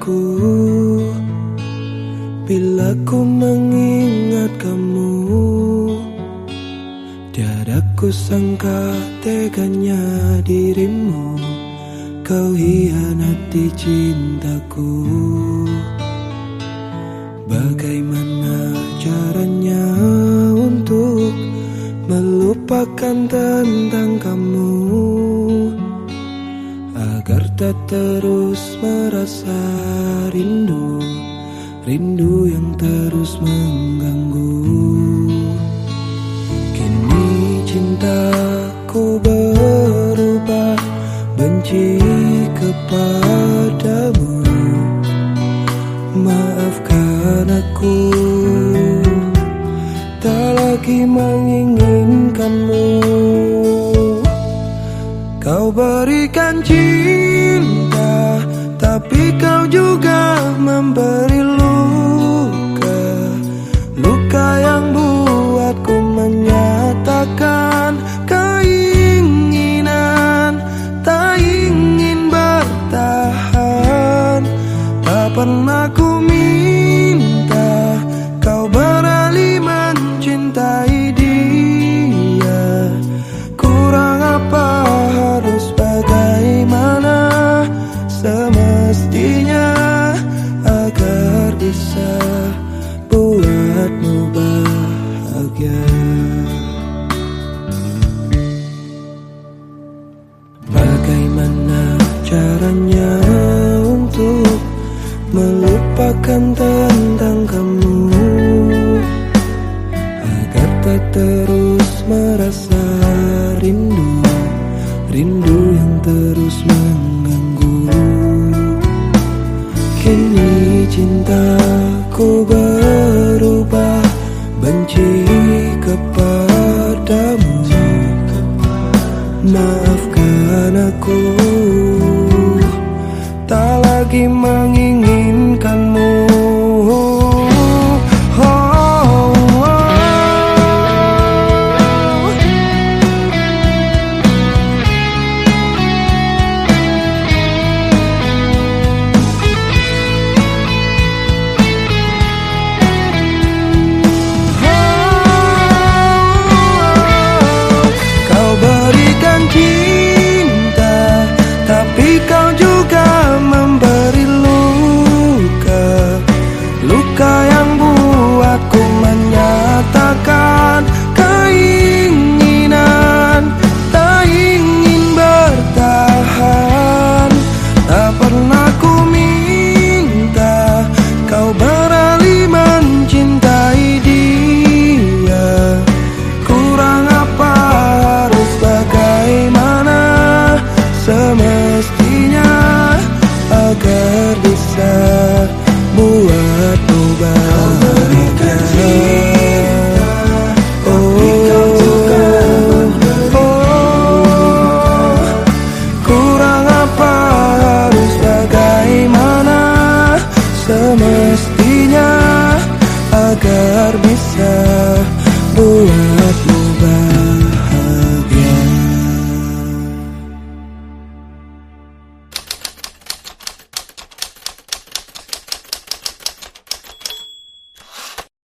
hatiku Bila ku mengingat kamu Tiada ku sangka teganya dirimu. Kau hianati cintaku. Bagaimana caranya untuk Melupakan tentang kamu? Tak terus merasa rindu Rindu yang terus mengganggu. Kini cintaku berubah Benci kepadamu. Maafkan aku Tak lagi menginginkanmu Kau berikan cinta Tapi kau juga memberi luka. Luka yang buatku menyatakan Keinginan Tak ingin bertahan. Tak pernah Bagaimana caranya untuk melupakan tentang kamu? Agar tak terus merasa rindu Rindu yang terus mengganggu lagi mengingat terpisah buat